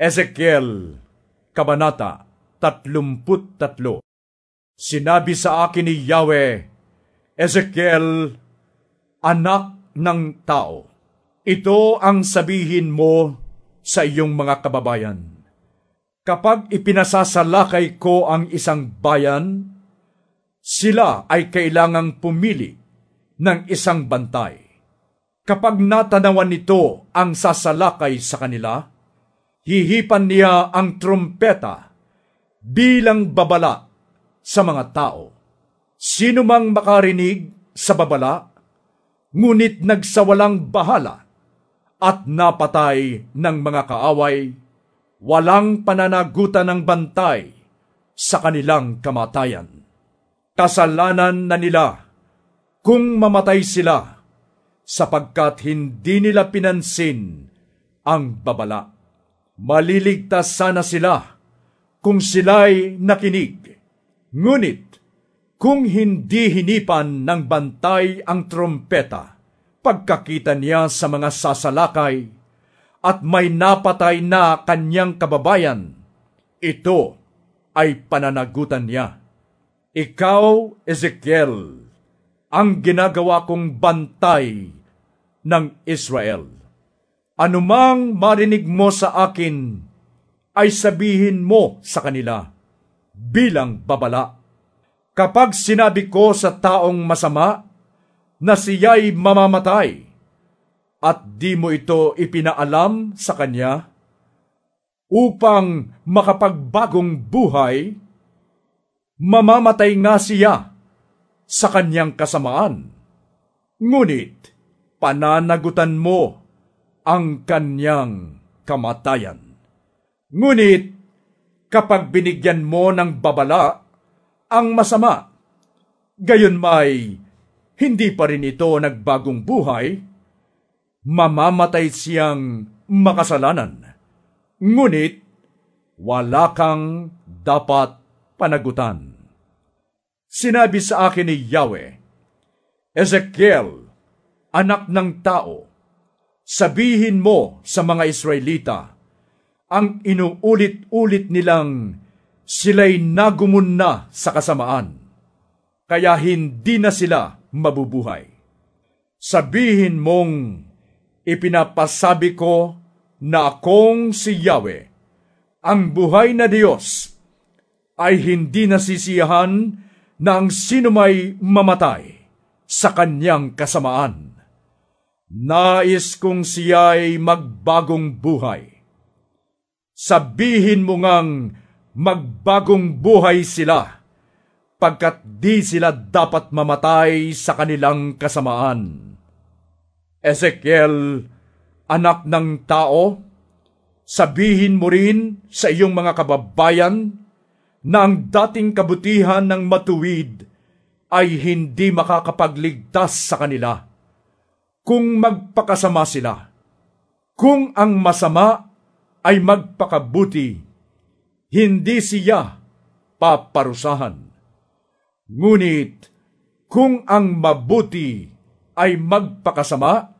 Ezekiel, Kabanata 33 Sinabi sa akin ni Yahweh, Ezekiel, anak ng tao, ito ang sabihin mo sa iyong mga kababayan. Kapag ipinasasalakay ko ang isang bayan, sila ay kailangang pumili ng isang bantay. Kapag natanawan nito ang sasalakay sa kanila, hihipan niya ang trumpeta bilang babala sa mga tao. Sino mang makarinig sa babala, ngunit nagsawalang bahala at napatay ng mga kaaway, walang pananagutan ng bantay sa kanilang kamatayan. Kasalanan na nila kung mamatay sila sapagkat hindi nila pinansin ang babala. Maliligtas sana sila kung sila'y nakinig. Ngunit, kung hindi hinipan ng bantay ang trompeta, pagkakita niya sa mga sasalakay at may napatay na kanyang kababayan, ito ay pananagutan niya. Ikaw, Ezekiel, ang ginagawa kong bantay ng Israel anumang marinig mo sa akin, ay sabihin mo sa kanila bilang babala. Kapag sinabi ko sa taong masama na siya'y mamamatay, at di mo ito ipinaalam sa kanya, upang makapagbagong buhay, mamamatay nga siya sa kanyang kasamaan. Ngunit, pananagutan mo ang kanyang kamatayan. Ngunit, kapag binigyan mo ng babala ang masama, gayon may hindi pa rin ito nagbagong buhay, mamamatay siyang makasalanan. Ngunit, wala kang dapat panagutan. Sinabi sa akin ni Yahweh, Ezekiel, anak ng tao, Sabihin mo sa mga Israelita, ang inuulit-ulit nilang sila'y nagumun na sa kasamaan, kaya hindi na sila mabubuhay. Sabihin mong, ipinapasabi ko na akong si Yahweh, ang buhay na Diyos, ay hindi nasisiyahan na ang sino may mamatay sa kanyang kasamaan Nais kong siya'y magbagong buhay. Sabihin mo ngang magbagong buhay sila, pagkat di sila dapat mamatay sa kanilang kasamaan. Ezekiel, anak ng tao, sabihin mo rin sa iyong mga kababayan na ang dating kabutihan ng matuwid ay hindi makakapagligtas sa kanila kung magpakasama sila. Kung ang masama ay magpakabuti, hindi siya paparusahan. Ngunit kung ang mabuti ay magpakasama,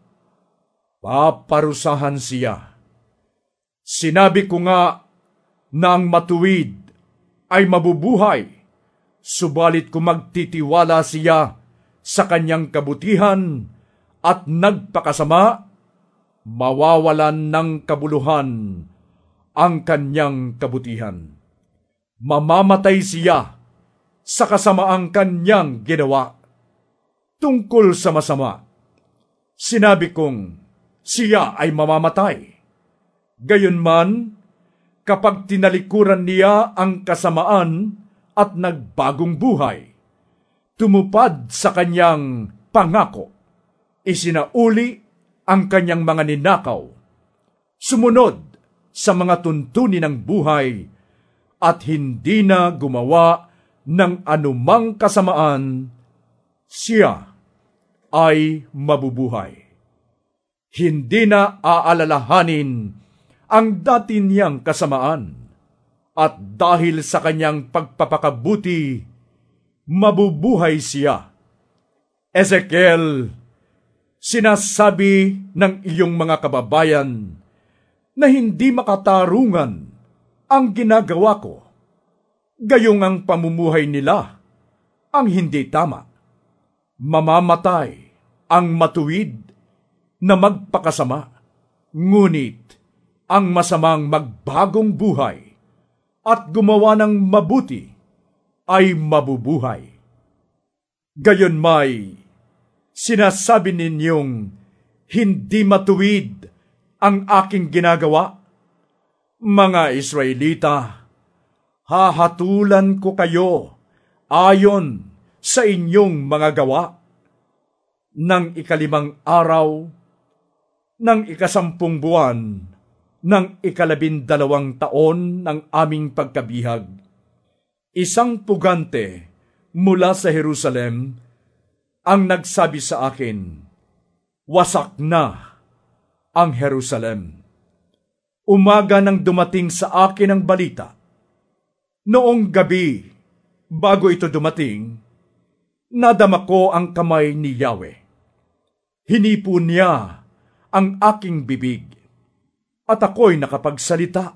paparusahan siya. Sinabi ko nga na ang matuwid ay mabubuhay, subalit kung magtitiwala siya sa kanyang kabutihan, at nagpakasama, mawawalan ng kabuluhan ang kanyang kabutihan. Mamamatay siya sa kasamaang kanyang ginawa. Tungkol sa masama, sinabi kong siya ay mamamatay. Gayunman, kapag tinalikuran niya ang kasamaan at nagbagong buhay, tumupad sa kanyang pangako isinauli ang kanyang mga ninakaw, sumunod sa mga tuntunin ng buhay, at hindi na gumawa ng anumang kasamaan, siya ay mabubuhay. Hindi na aalalahanin ang dati niyang kasamaan, at dahil sa kanyang pagpapakabuti, mabubuhay siya. Ezekiel Sinasabi ng iyong mga kababayan na hindi makatarungan ang ginagawa ko. Gayong ang pamumuhay nila ang hindi tama. Mamamatay ang matuwid na magpakasama, ngunit ang masamang magbagong buhay at gumawa ng mabuti ay mabubuhay. Gayon may sinasabi ninyong hindi matuwid ang aking ginagawa? Mga Israelita, hahatulan ko kayo ayon sa inyong mga gawa. Nang ikalimang araw, ng ikasampung buwan, ng ikalabindalawang taon ng aming pagkabihag, isang pugante mula sa Jerusalem ang nagsabi sa akin, Wasak na ang Jerusalem. Umaga nang dumating sa akin ang balita. Noong gabi, bago ito dumating, nadama ko ang kamay ni Yahweh. Hinipo niya ang aking bibig at ako'y nakapagsalita.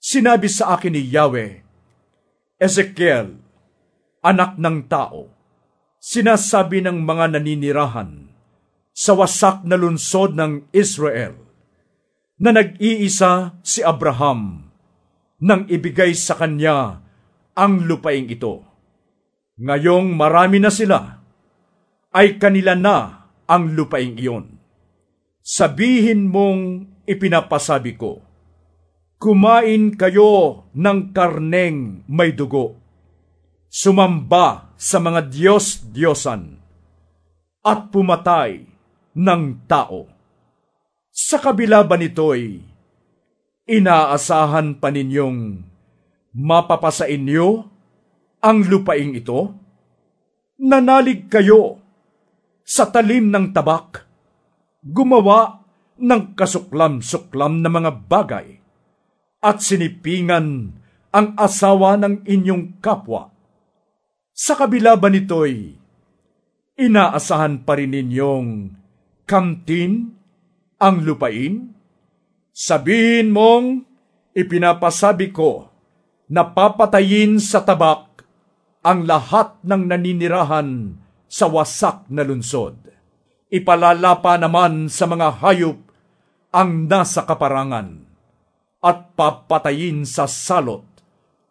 Sinabi sa akin ni Yahweh, Ezekiel, anak ng tao, sinasabi ng mga naninirahan sa wasak na lunsod ng Israel na nag-iisa si Abraham nang ibigay sa kanya ang lupaing ito. Ngayong marami na sila, ay kanila na ang lupaing iyon. Sabihin mong ipinapasabi ko, Kumain kayo ng karneng may dugo. Sumamba sa mga Diyos-Diyosan at pumatay ng tao. Sa kabila ba nito'y inaasahan pa ninyong mapapasa inyo ang lupaing ito? Nanalig kayo sa talim ng tabak, gumawa ng kasuklam-suklam na mga bagay, at sinipingan ang asawa ng inyong kapwa. Sa kabila ba nito'y inaasahan pa rin ninyong kamtin ang lupain? Sabihin mong ipinapasabi ko na papatayin sa tabak ang lahat ng naninirahan sa wasak na lunsod. Ipalalapa naman sa mga hayop ang nasa kaparangan at papatayin sa salot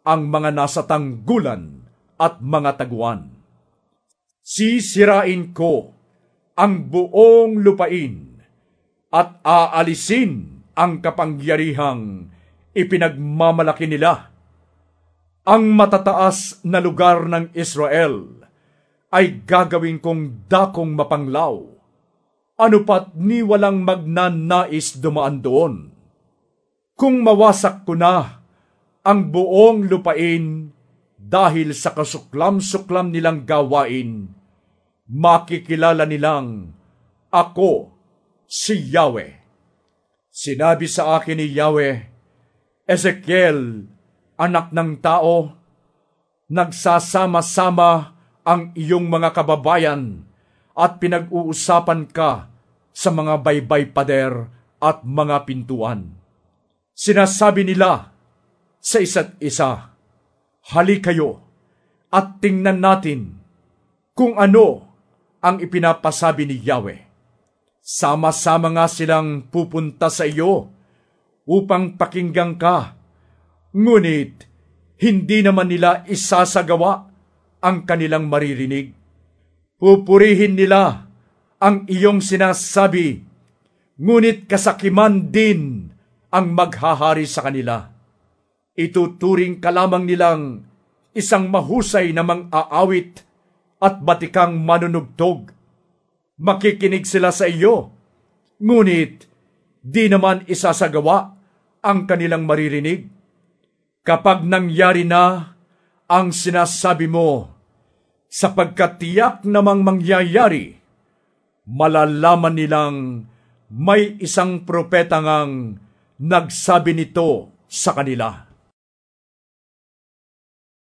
ang mga nasa tanggulan at mga taguan. Sisirain ko ang buong lupain at aalisin ang kapangyarihang ipinagmamalaki nila ang matataas na lugar ng Israel ay gagawin kong dakong mapanglaw. Ano pat ni walang magnanais dumaan doon. Kung mawasak ko na ang buong lupain dahil sa kasuklam-suklam nilang gawain, makikilala nilang ako si Yahweh. Sinabi sa akin ni Yahweh, Ezekiel, anak ng tao, nagsasama-sama ang iyong mga kababayan at pinag-uusapan ka sa mga baybay pader at mga pintuan. Sinasabi nila sa isa't isa, Hali kayo at tingnan natin kung ano ang ipinapasabi ni Yahweh. Sama-sama nga silang pupunta sa iyo upang pakinggan ka Ngunit, hindi naman nila isasagawa ang kanilang maririnig. Pupurihin nila ang iyong sinasabi, ngunit kasakiman din ang maghahari sa kanila. Ituturing ka lamang nilang isang mahusay na mang-aawit at batikang manunugtog. Makikinig sila sa iyo, ngunit di naman isasagawa ang kanilang maririnig kapag nangyari na ang sinasabi mo, sapagkat tiyak namang mangyayari, malalaman nilang may isang propeta ngang nagsabi nito sa kanila.